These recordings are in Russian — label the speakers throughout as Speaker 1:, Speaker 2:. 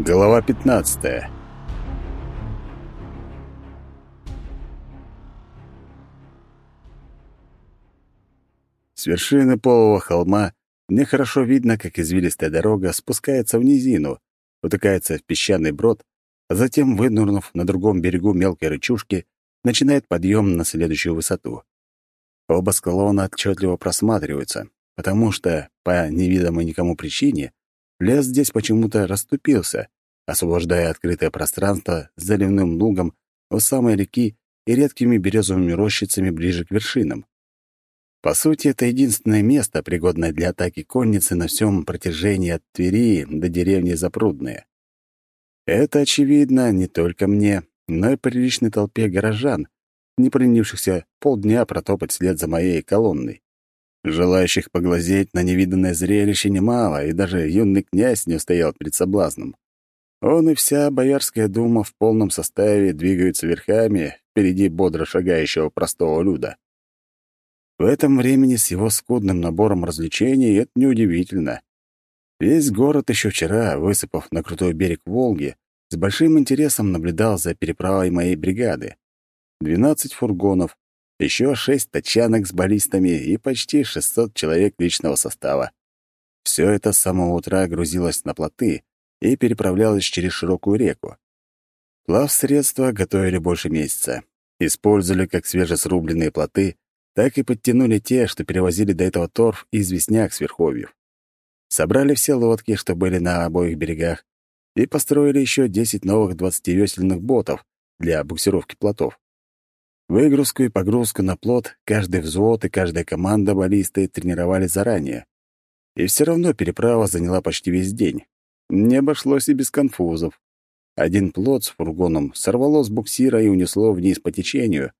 Speaker 1: Глава 15. С вершины полого холма мне хорошо видно, как извилистая дорога спускается в низину, утыкается в песчаный брод, а затем, вынурнув на другом берегу мелкой рычушки, начинает подъем на следующую высоту. Оба склона отчетливо просматриваются, потому что, по невидимой никому причине, Лес здесь почему-то расступился, освобождая открытое пространство с заливным лугом у самой реки и редкими березовыми рощицами ближе к вершинам. По сути, это единственное место, пригодное для атаки конницы на всем протяжении от Твери до деревни Запрудные. Это очевидно не только мне, но и приличной толпе горожан, не принявшихся полдня протопать вслед за моей колонной. Желающих поглазеть на невиданное зрелище немало, и даже юный князь не устоял перед соблазном. Он и вся Боярская дума в полном составе двигаются верхами впереди бодро шагающего простого люда. В этом времени с его скудным набором развлечений это неудивительно. Весь город еще вчера, высыпав на крутой берег Волги, с большим интересом наблюдал за переправой моей бригады. Двенадцать фургонов, еще шесть тачанок с баллистами и почти 600 человек личного состава. Все это с самого утра грузилось на плоты и переправлялось через широкую реку. Плавсредства готовили больше месяца. Использовали как свежесрубленные плоты, так и подтянули те, что перевозили до этого торф и известняк с верховьев. Собрали все лодки, что были на обоих берегах, и построили еще 10 новых 20-весельных ботов для буксировки плотов. Выгрузку и погрузку на плот каждый взвод и каждая команда баллисты тренировали заранее. И все равно переправа заняла почти весь день. Не обошлось и без конфузов. Один плот с фургоном сорвало с буксира и унесло вниз по течению.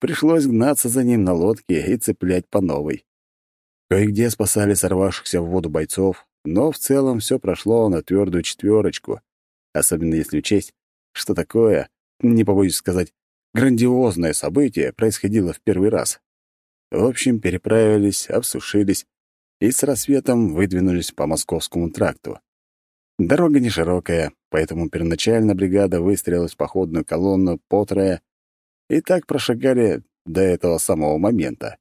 Speaker 1: Пришлось гнаться за ним на лодке и цеплять по новой. Кое-где спасали сорвавшихся в воду бойцов, но в целом все прошло на твердую четверочку, особенно если учесть, что такое, не побоюсь сказать, Грандиозное событие происходило в первый раз. В общем, переправились, обсушились и с рассветом выдвинулись по Московскому тракту. Дорога не широкая, поэтому первоначально бригада выстроилась в походную колонну по трое, и так прошагали до этого самого момента.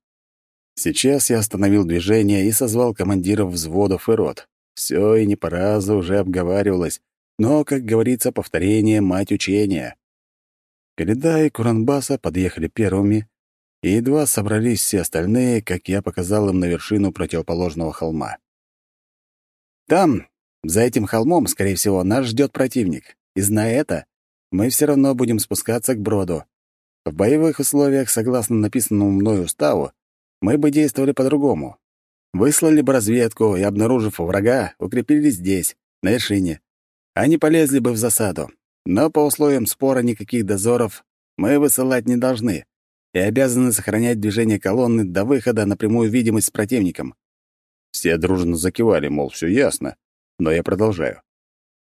Speaker 1: Сейчас я остановил движение и созвал командиров взводов и рот. Все и не по разу уже обговаривалось, но, как говорится, повторение — мать учения. Коляда и Куранбаса подъехали первыми, и едва собрались все остальные, как я показал им на вершину противоположного холма. «Там, за этим холмом, скорее всего, нас ждет противник. И зная это, мы все равно будем спускаться к броду. В боевых условиях, согласно написанному мной уставу, мы бы действовали по-другому. Выслали бы разведку и, обнаружив врага, укрепились здесь, на вершине. Они полезли бы в засаду, но по условиям спора никаких дозоров мы высылать не должны и обязаны сохранять движение колонны до выхода на прямую видимость с противником. Все дружно закивали, мол, все ясно, но я продолжаю.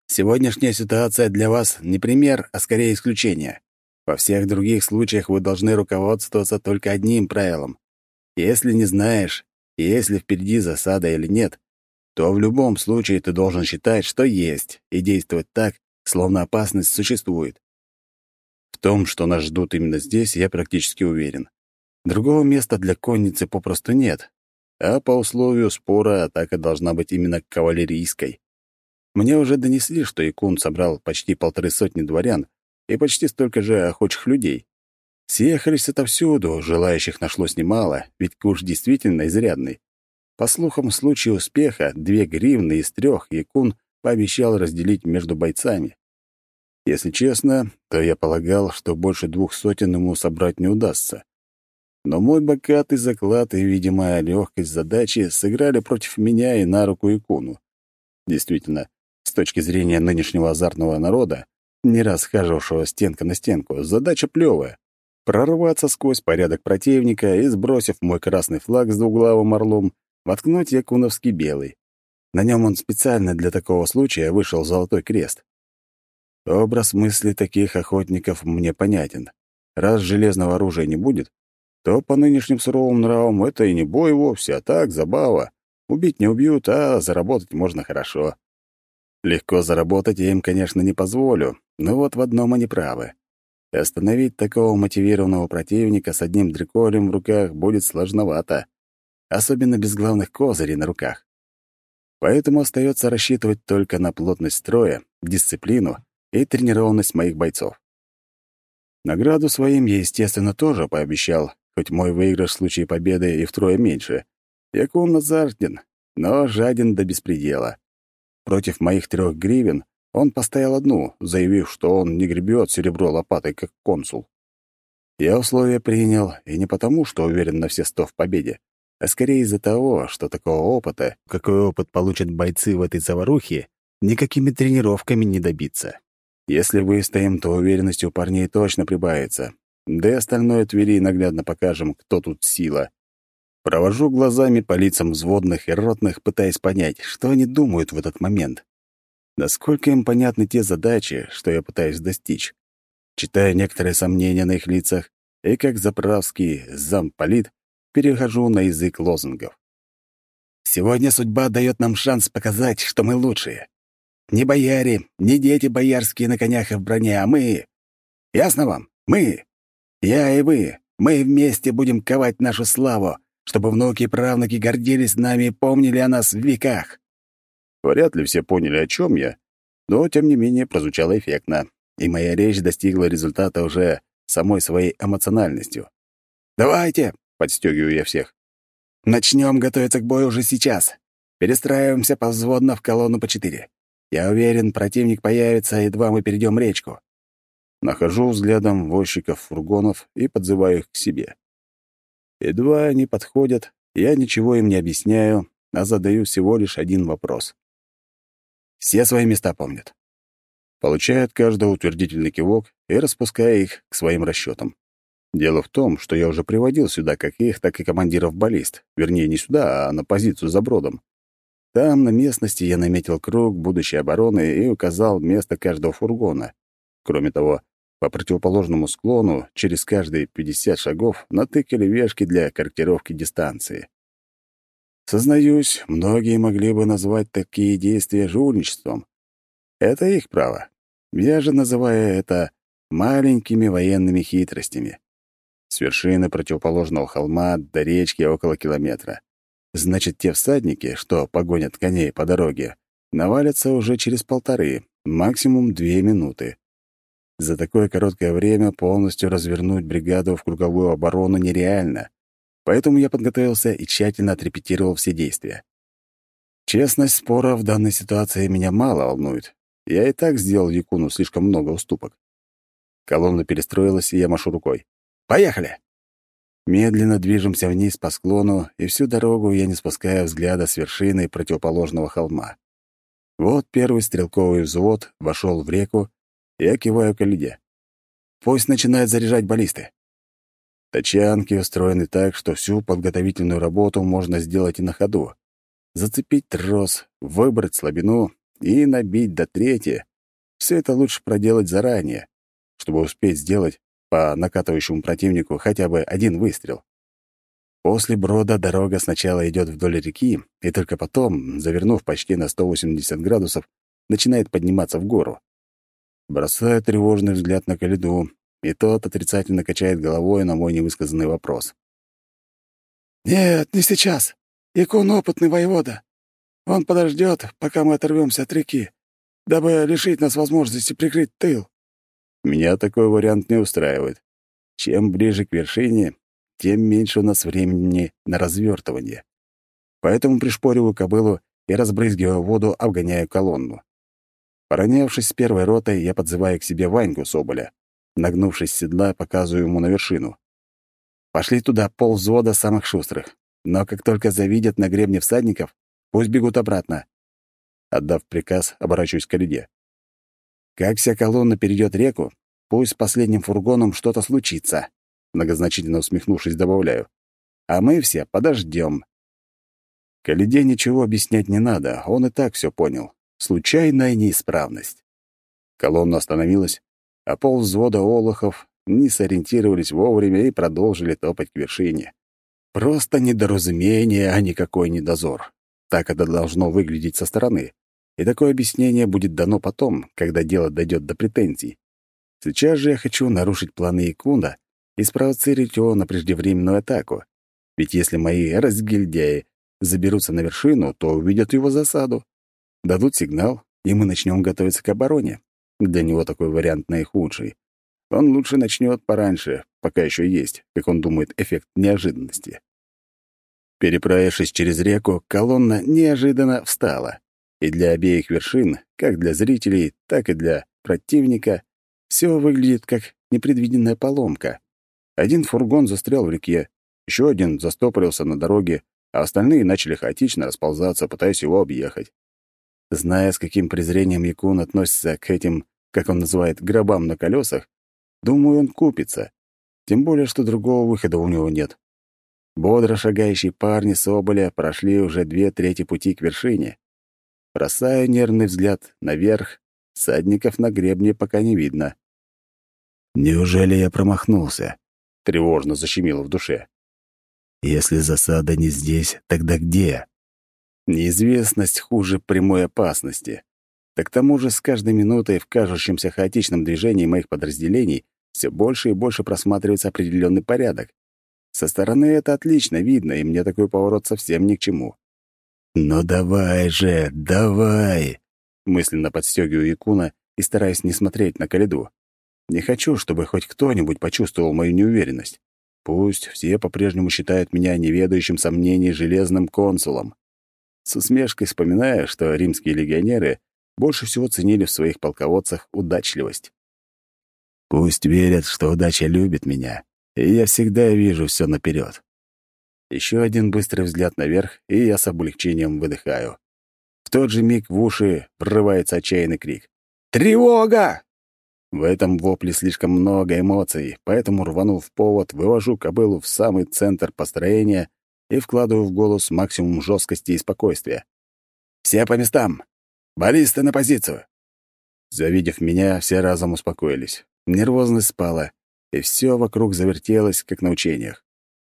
Speaker 1: Сегодняшняя ситуация для вас не пример, а скорее исключение. Во всех других случаях вы должны руководствоваться только одним правилом. Если не знаешь, если впереди засада или нет, то в любом случае ты должен считать, что есть, и действовать так, словно опасность существует. В том, что нас ждут именно здесь, я практически уверен. Другого места для конницы попросту нет, а по условию спора атака должна быть именно кавалерийской. Мне уже донесли, что Икун собрал почти полторы сотни дворян и почти столько же охочих людей. Съехались отовсюду, желающих нашлось немало, ведь курс действительно изрядный. По слухам, в случае успеха две гривны из трех Якун пообещал разделить между бойцами. Если честно, то я полагал, что больше двух сотен ему собрать не удастся. Но мой богатый заклад и видимая легкость задачи сыграли против меня и на руку Икуну. Действительно, с точки зрения нынешнего азартного народа, не раз хажившего стенка на стенку, задача плевая. Прорваться сквозь порядок противника и, сбросив мой красный флаг с двуглавым орлом, воткнуть якуновский белый. На нем он специально для такого случая вышел золотой крест. Образ мысли таких охотников мне понятен. Раз железного оружия не будет, то по нынешним суровым нравам это и не бой вовсе, а так, забава. Убить не убьют, а заработать можно хорошо. Легко заработать я им, конечно, не позволю, но вот в одном они правы. Остановить такого мотивированного противника с одним дреколем в руках будет сложновато, особенно без главных козырей на руках. Поэтому остается рассчитывать только на плотность строя, дисциплину и тренированность моих бойцов. Награду своим я, естественно, тоже пообещал, хоть мой выигрыш в случае победы и втрое меньше. Якун азартен, но жаден до беспредела. Против моих трех гривен он поставил одну, заявив, что он не гребет серебро лопатой, как консул. Я условия принял, и не потому, что уверен на все сто в победе, а скорее из-за того, что такого опыта, какой опыт получат бойцы в этой заварухе, никакими тренировками не добиться. Если выстоим, то уверенности у парней точно прибавится. Да и остальное Твери наглядно покажем, кто тут сила. Провожу глазами по лицам взводных и ротных, пытаясь понять, что они думают в этот момент. Насколько им понятны те задачи, что я пытаюсь достичь. Читая некоторые сомнения на их лицах, и как заправский замполит перехожу на язык лозунгов. Сегодня судьба дает нам шанс показать, что мы лучшие. Не бояре, не дети боярские на конях и в броне, а мы. Ясно вам? Мы. Я и вы. Мы вместе будем ковать нашу славу, чтобы внуки и правнуки гордились нами и помнили о нас в веках». Вряд ли все поняли, о чем я, но, тем не менее, прозвучало эффектно, и моя речь достигла результата уже самой своей эмоциональностью. «Давайте!» — подстегиваю я всех. «Начнем готовиться к бою уже сейчас. Перестраиваемся повзводно в колонну по четыре. Я уверен, противник появится, едва мы перейдем речку». Нахожу взглядом возчиков фургонов и подзываю их к себе. Едва они подходят, я ничего им не объясняю, а задаю всего лишь один вопрос. Все свои места помнят. Получают каждый утвердительный кивок и распуская их к своим расчетам. Дело в том, что я уже приводил сюда как их, так и командиров баллист. Вернее, не сюда, а на позицию за бродом. Там, на местности, я наметил круг будущей обороны и указал место каждого фургона. Кроме того, по противоположному склону через каждые 50 шагов натыкали вешки для корректировки дистанции. Сознаюсь, многие могли бы назвать такие действия жульничеством. Это их право. Я же называю это маленькими военными хитростями. С вершины противоположного холма до речки около километра. Значит, те всадники, что погонят коней по дороге, навалятся уже через полторы, максимум две минуты. За такое короткое время полностью развернуть бригаду в круговую оборону нереально, поэтому я подготовился и тщательно отрепетировал все действия. Честность спора в данной ситуации меня мало волнует. Я и так сделал Якуну слишком много уступок. Колонна перестроилась, и я машу рукой. «Поехали!» Медленно движемся вниз по склону, и всю дорогу я не спускаю взгляда с вершины противоположного холма. Вот первый стрелковый взвод вошел в реку я киваю к Лиде. Пусть начинает заряжать баллисты. Тачанки устроены так, что всю подготовительную работу можно сделать и на ходу. Зацепить трос, выбрать слабину и набить до трети. Все это лучше проделать заранее, чтобы успеть сделать по накатывающему противнику хотя бы один выстрел. После брода дорога сначала идет вдоль реки, и только потом, завернув почти на 180 градусов, начинает подниматься в гору. Бросаю тревожный взгляд на Калиду, и тот отрицательно качает головой на мой невысказанный вопрос. «Нет, не сейчас. Икон опытный воевода. Он подождет, пока мы оторвемся от реки, дабы лишить нас возможности прикрыть тыл». Меня такой вариант не устраивает. Чем ближе к вершине, тем меньше у нас времени на развертывание. Поэтому пришпориваю кобылу и, разбрызгивая воду, обгоняю колонну. Поронявшись с первой ротой, я подзываю к себе Ваньку Соболя. Нагнувшись с седла, показываю ему на вершину. Пошли туда полвзвода самых шустрых. Но как только завидят на гребне всадников, пусть бегут обратно. Отдав приказ, оборачиваюсь к Лиде. Как вся колонна перейдет реку, пусть с последним фургоном что-то случится. Многозначительно усмехнувшись, добавляю. А мы все подождем. Калиде ничего объяснять не надо, он и так все понял. Случайная неисправность. Колонна остановилась, а пол взвода олухов не сориентировались вовремя и продолжили топать к вершине. Просто недоразумение, а не дозор. Так это должно выглядеть со стороны. И такое объяснение будет дано потом, когда дело дойдет до претензий. Сейчас же я хочу нарушить планы Икунда и спровоцировать его на преждевременную атаку. Ведь если мои разгильдяи заберутся на вершину, то увидят его засаду. Дадут сигнал, и мы начнем готовиться к обороне. Для него такой вариант наихудший. Он лучше начнет пораньше, пока еще есть, как он думает, эффект неожиданности. Переправившись через реку, колонна неожиданно встала. И для обеих вершин, как для зрителей, так и для противника, все выглядит как непредвиденная поломка. Один фургон застрял в реке, еще один застопорился на дороге, а остальные начали хаотично расползаться, пытаясь его объехать. Зная, с каким презрением Якун относится к этим, как он называет, гробам на колесах, думаю, он купится. Тем более, что другого выхода у него нет. Бодро шагающие парни Соболя прошли уже две трети пути к вершине. Бросаю нервный взгляд наверх, садников на гребне пока не видно. «Неужели я промахнулся?» — тревожно защемило в душе. «Если засада не здесь, тогда где?» Неизвестность хуже прямой опасности. Да к тому же с каждой минутой в кажущемся хаотичном движении моих подразделений все больше и больше просматривается определенный порядок. Со стороны это отлично видно, и мне такой поворот совсем ни к чему. «Ну давай же, давай!» Мысленно подстегиваю Якуна и стараюсь не смотреть на Калиду. Не хочу, чтобы хоть кто-нибудь почувствовал мою неуверенность. Пусть все по-прежнему считают меня неведающим сомнений железным консулом. С усмешкой вспоминаю, что римские легионеры больше всего ценили в своих полководцах удачливость. Пусть верят, что удача любит меня, и я всегда вижу все наперед. Еще один быстрый взгляд наверх, и я с облегчением выдыхаю. В тот же миг в уши врывается отчаянный крик. «Тревога!» В этом вопле слишком много эмоций, поэтому, рванув повод, вывожу кобылу в самый центр построения и вкладываю в голос максимум жесткости и спокойствия. «Все по местам! Баллисты на позицию!» Завидев меня, все разом успокоились. Нервозность спала, и все вокруг завертелось, как на учениях.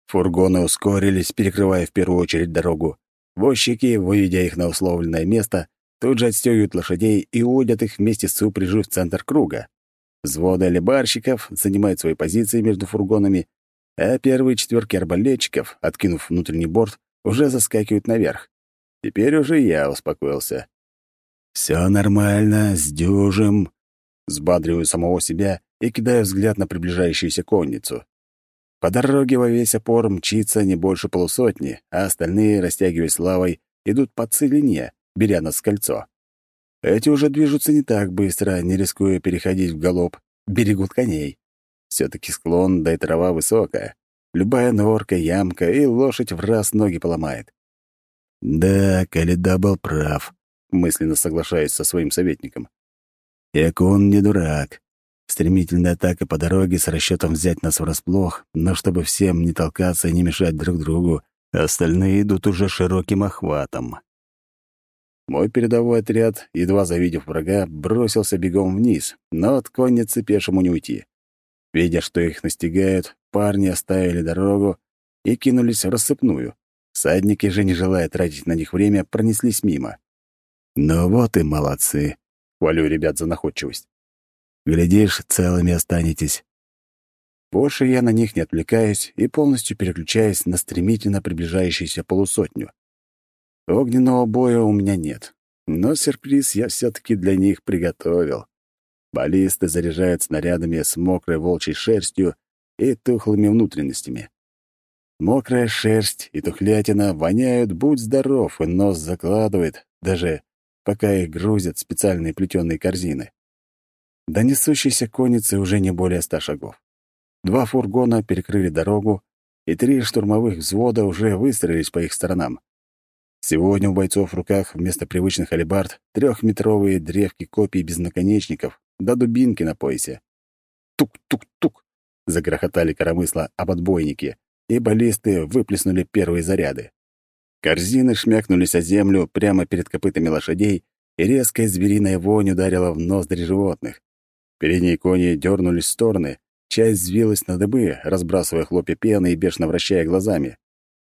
Speaker 1: Фургоны ускорились, перекрывая в первую очередь дорогу. Возчики, выведя их на условленное место, тут же отстегивают лошадей и уводят их вместе с упряжью в центр круга. Взводы алибарщиков занимают свои позиции между фургонами, а первые четверки арбалетчиков, откинув внутренний борт, уже заскакивают наверх. Теперь уже я успокоился. «Все нормально, сдюжим», — сбадриваю самого себя и кидаю взгляд на приближающуюся конницу. По дороге во весь опор мчится не больше полусотни, а остальные, растягиваясь лавой, идут по целине, беря нас в кольцо. Эти уже движутся не так быстро, не рискуя переходить в галоп, берегут коней. все таки склон, да и трава высокая. Любая норка, ямка, и лошадь в раз ноги поломает. Да, Каледа был прав, мысленно соглашаясь со своим советником. Якун не дурак. Стремительная атака по дороге с расчетом взять нас врасплох, но чтобы всем не толкаться и не мешать друг другу, остальные идут уже широким охватом. Мой передовой отряд, едва завидев врага, бросился бегом вниз, но от конницы пешему не уйти. Видя, что их настигают, парни оставили дорогу и кинулись в рассыпную. Садники же, не желая тратить на них время, пронеслись мимо. «Ну вот и молодцы!» — хвалю ребят за находчивость. Глядишь, целыми останетесь. Больше я на них не отвлекаюсь и полностью переключаюсь на стремительно приближающуюся полусотню. Огненного боя у меня нет, но сюрприз я все таки для них приготовил. Баллисты заряжают снарядами с мокрой волчьей шерстью и тухлыми внутренностями. Мокрая шерсть и тухлятина воняют, будь здоров, и нос закладывает, даже пока их грузят в специальные плетеные корзины. До несущейся конницы уже не более ста шагов. Два фургона перекрыли дорогу, и три штурмовых взвода уже выстроились по их сторонам. Сегодня у бойцов в руках вместо привычных алебард трехметровые древки копий без наконечников да дубинки на поясе. Тук-тук-тук! Загрохотали коромысла об отбойнике, и баллисты выплеснули первые заряды. Корзины шмякнулись о землю прямо перед копытами лошадей, и резкая звериная вонь ударила в ноздри животных. Передние кони дернулись в стороны, часть взвилась на дыбы, разбрасывая хлопья пены и бешено вращая глазами.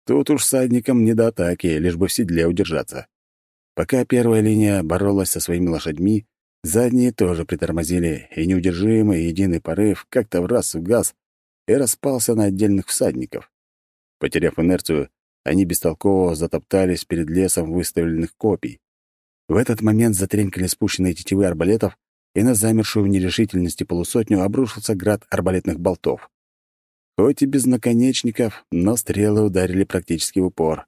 Speaker 1: Тут уж садникам не до атаки, лишь бы в седле удержаться. Пока первая линия боролась со своими лошадьми, задние тоже притормозили, и неудержимый единый порыв как-то в раз угас и распался на отдельных всадников. Потеряв инерцию, они бестолково затоптались перед лесом выставленных копий. В этот момент затренькали спущенные тетивы арбалетов, и на замершую в нерешительности полусотню обрушился град арбалетных болтов. Хоть и без наконечников, но стрелы ударили практически в упор.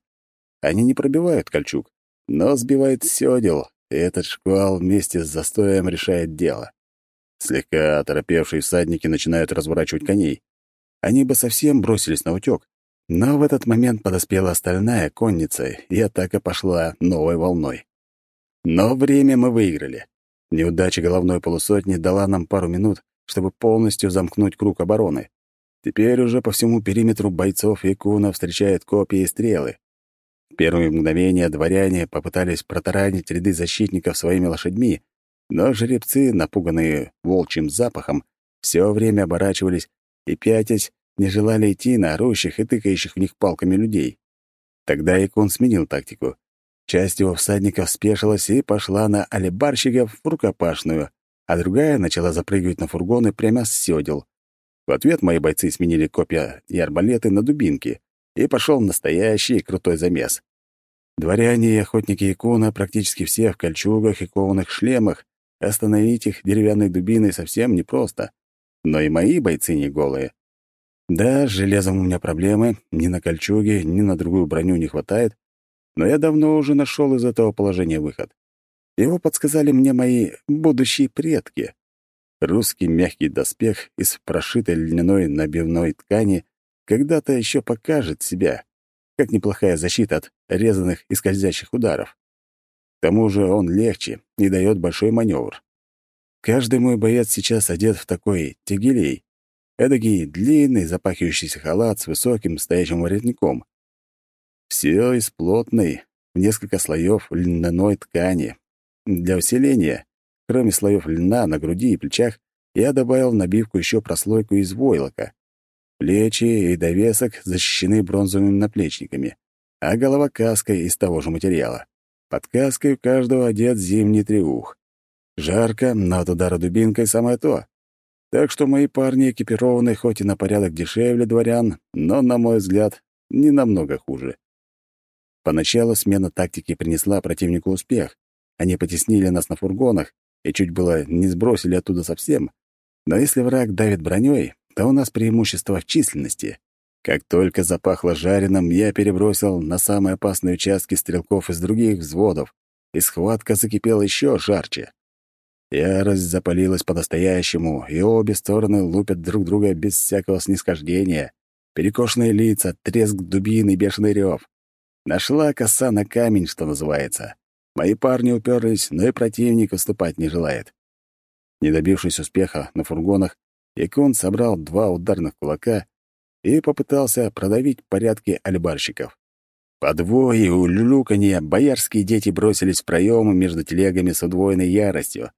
Speaker 1: Они не пробивают кольчуг, но сбивают сёдел, и этот шквал вместе с застоем решает дело. Слегка оторопевшие всадники начинают разворачивать коней. Они бы совсем бросились на утёк, но в этот момент подоспела остальная конница, и атака пошла новой волной. Но время мы выиграли. Неудача головной полусотни дала нам пару минут, чтобы полностью замкнуть круг обороны. Теперь уже по всему периметру бойцов Якуна встречают копья и стрелы. В первые мгновения дворяне попытались протаранить ряды защитников своими лошадьми, но жеребцы, напуганные волчьим запахом, все время оборачивались и, пятясь, не желали идти на орущих и тыкающих в них палками людей. Тогда Якун сменил тактику. Часть его всадников спешилась и пошла на алибарщиков в рукопашную, а другая начала запрыгивать на фургоны прямо с сёдел. В ответ мои бойцы сменили копья и арбалеты на дубинки, и пошел настоящий крутой замес. Дворяне и охотники Якуна практически все в кольчугах и кованых шлемах, остановить их деревянной дубиной совсем непросто. Но и мои бойцы не голые. Да, с железом у меня проблемы, ни на кольчуге, ни на другую броню не хватает, но я давно уже нашел из этого положения выход. Его подсказали мне мои будущие предки. Русский мягкий доспех из прошитой льняной набивной ткани когда-то еще покажет себя, как неплохая защита от резаных и скользящих ударов. К тому же он легче и дает большой маневр. Каждый мой боец сейчас одет в такой тегелей, эдакий длинный запахивающийся халат с высоким стоящим воротником. Все из плотной, в несколько слоев льняной ткани. Для усиления, кроме слоев льна на груди и плечах, я добавил в набивку еще прослойку из войлока. Плечи и довесок защищены бронзовыми наплечниками, а голова каской из того же материала. Под каской у каждого одет зимний треух. Жарко, но от удара дубинкой самое то. Так что мои парни экипированы хоть и на порядок дешевле дворян, но, на мой взгляд, не намного хуже. Поначалу смена тактики принесла противнику успех. Они потеснили нас на фургонах и чуть было не сбросили оттуда совсем. Но если враг давит броней, то у нас преимущество в численности. Как только запахло жареным, я перебросил на самые опасные участки стрелков из других взводов, и схватка закипела еще жарче. Ярость запалилась по-настоящему, и обе стороны лупят друг друга без всякого снисхождения. Перекошенные лица, треск дубин и бешеный рев. Нашла коса на камень, что называется. Мои парни уперлись, но и противник уступать не желает. Не добившись успеха на фургонах, Якун собрал два ударных кулака и попытался продавить порядки альбарщиков. По двое улюлюканье боярские дети бросились в проемы между телегами с удвоенной яростью.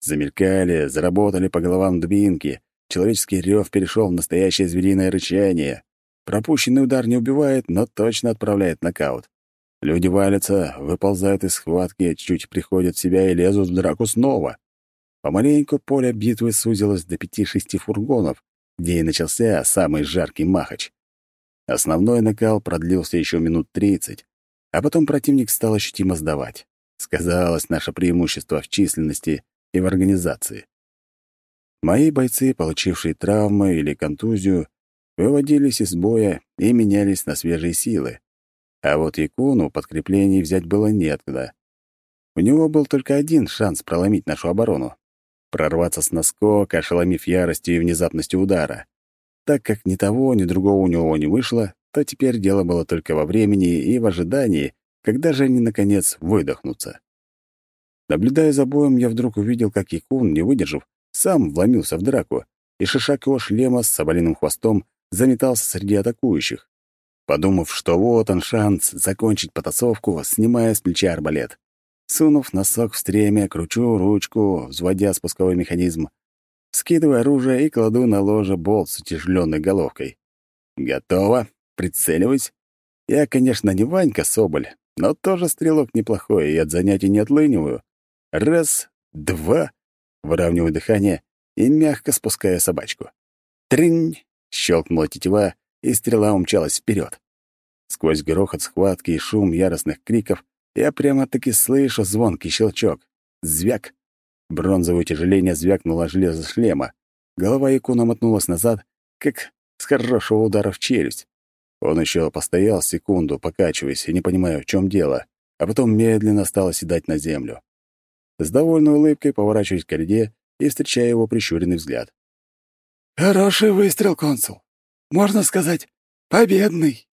Speaker 1: Замелькали, заработали по головам дубинки, человеческий рев перешел в настоящее звериное рычание. Пропущенный удар не убивает, но точно отправляет нокаут. Люди валятся, выползают из схватки, чуть приходят в себя и лезут в драку снова. Помаленьку поле битвы сузилось до пяти-шести фургонов, где и начался самый жаркий махач. Основной накал продлился еще минут тридцать, а потом противник стал ощутимо сдавать. Сказалось наше преимущество в численности и в организации. Мои бойцы, получившие травмы или контузию, выводились из боя и менялись на свежие силы. А вот Якуну подкреплений взять было неоткуда. У него был только один шанс проломить нашу оборону — прорваться с наскока, ошеломив яростью и внезапностью удара. Так как ни того, ни другого у него не вышло, то теперь дело было только во времени и в ожидании, когда же они, наконец, выдохнутся. Наблюдая за боем, я вдруг увидел, как Якун, не выдержав, сам вломился в драку, и шишак его шлема с соболиным хвостом заметался среди атакующих, подумав, что вот он шанс закончить потасовку, снимая с плеча арбалет. Сунув носок в стремя, кручу ручку, взводя спусковой механизм, скидываю оружие и кладу на ложе болт с утяжеленной головкой. Готово. Прицеливаюсь. Я, конечно, не Ванька Соболь, но тоже стрелок неплохой и от занятий не отлыниваю. Раз, два, выравниваю дыхание и мягко спускаю собачку. Тринь! Щелкнула тетива, и стрела умчалась вперед. Сквозь грохот схватки и шум яростных криков я прямо-таки слышу звонкий щелчок. Звяк! Бронзовое тяжеление звякнуло железо шлема. Голова Якуна мотнулась назад, как с хорошего удара в челюсть. Он еще постоял секунду, покачиваясь и не понимая, в чем дело, а потом медленно стал оседать на землю. С довольной улыбкой поворачиваюсь к Альде и встречаю его прищуренный взгляд.
Speaker 2: «Хороший выстрел, консул. Можно сказать, победный!»